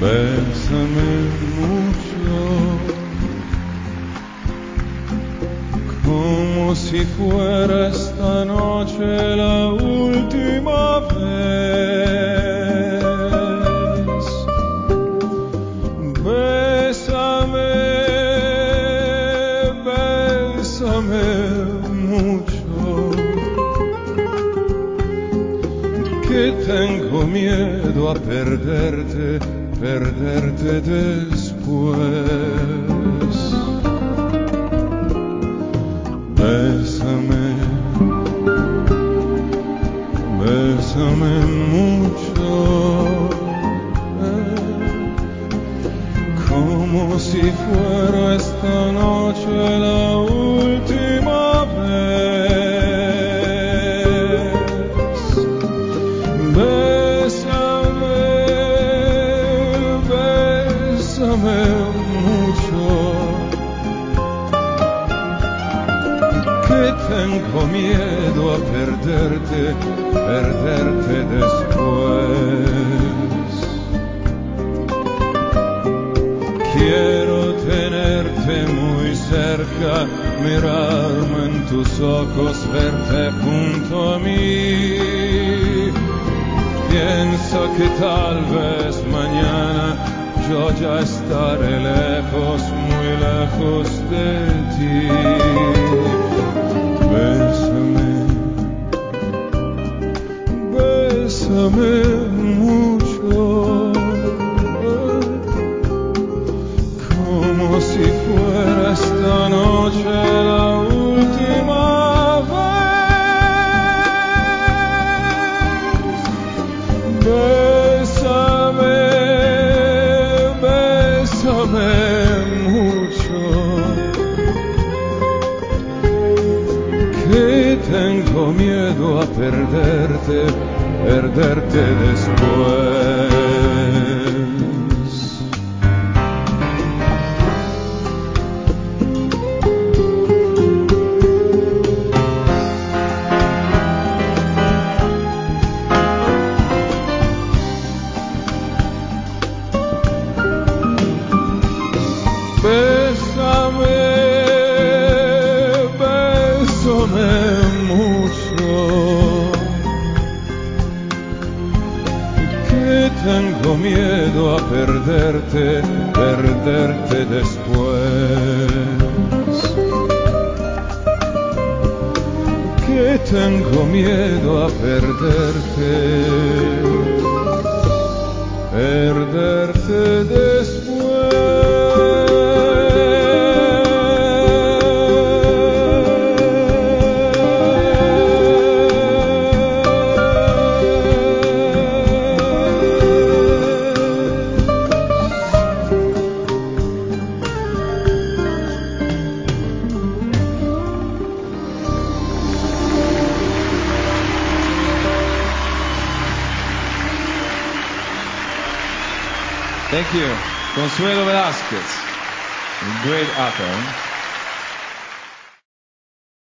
Bésame mucho, como si fuera esta noche la última vez. Bésame, bésame mucho, que tengo miedo a perderte perderte después. Bésame, bésame mucho, como si fuera tengo miedo a perderte, perderte después. Quiero tenerte muy cerca, mirarme en tus ojos, verte junto a mí. Pienso que tal vez mañana yo ya estaré lejos, muy lejos de ti. Tengo miedo a perderte, perderte después. Miedo a perderte, perderte después. Que tengo miedo a perderte, perderte Thank you. Consuelo Velázquez, a great author.